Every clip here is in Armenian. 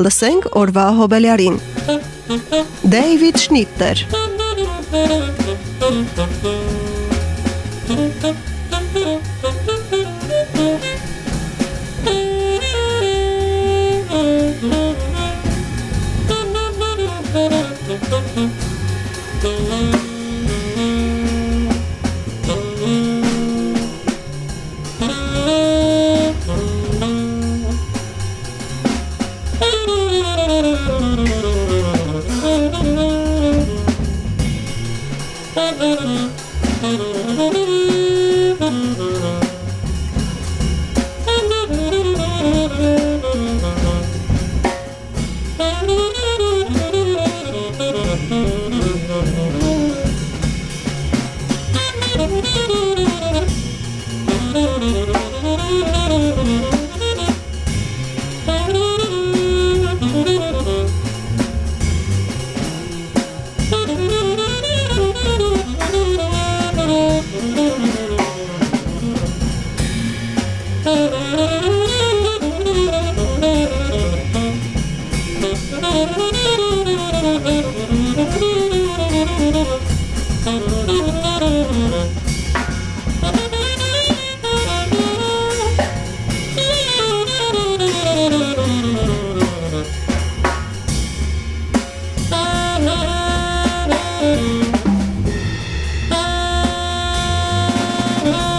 Լսենք օրվա հոբելյարին։ Դեյվիդ Շնիտտեր։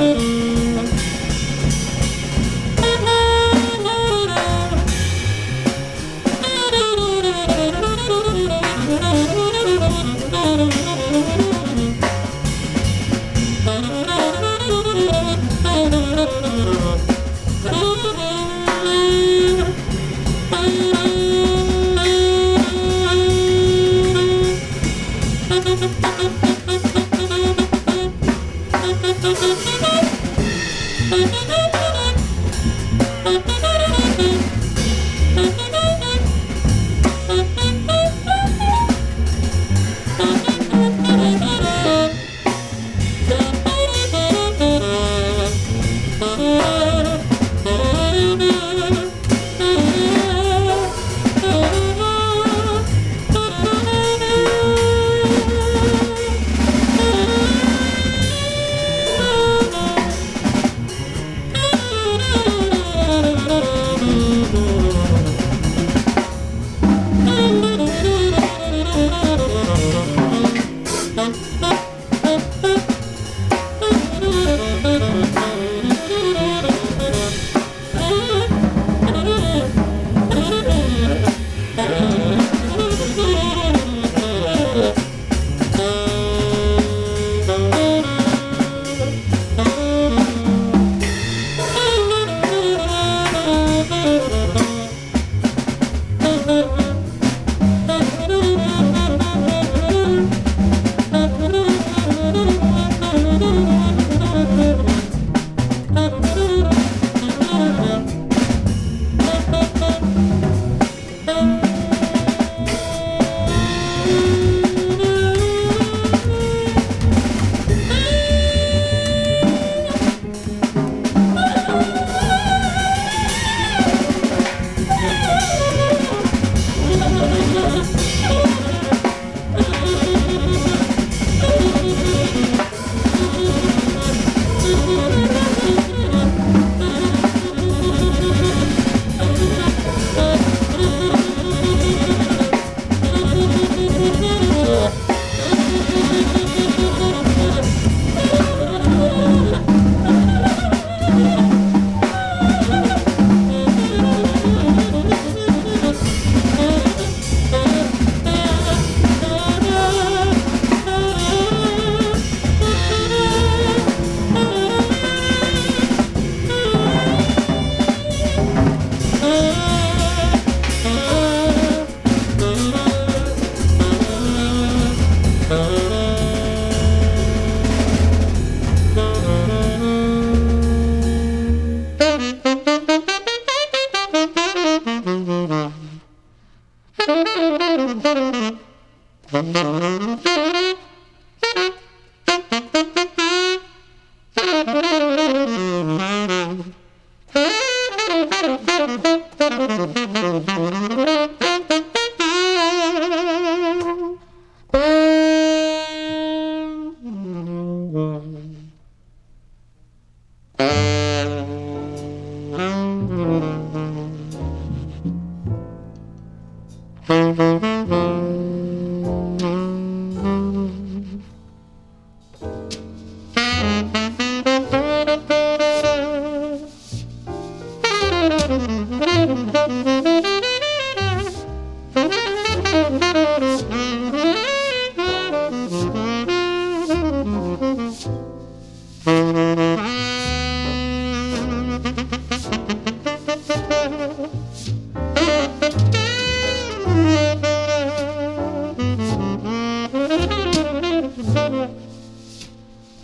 Música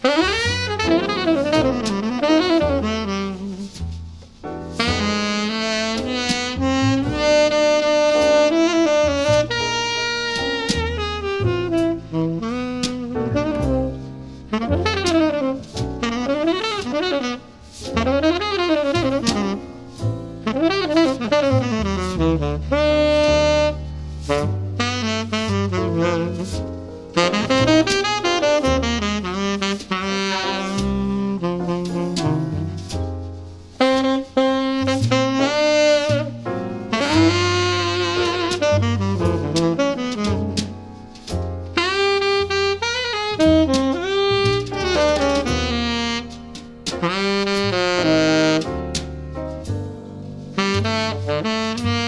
Mm-hmm. Música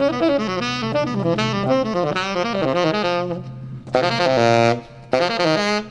Thank you.